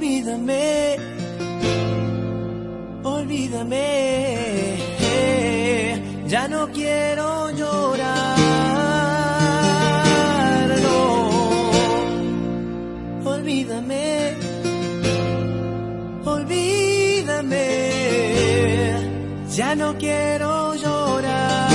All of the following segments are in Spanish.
olvídame, olvídame, ya no quiero llorar, no, olvídame, olvídame, ya no quiero llorar.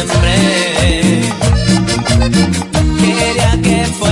siempre. Quería que fuera.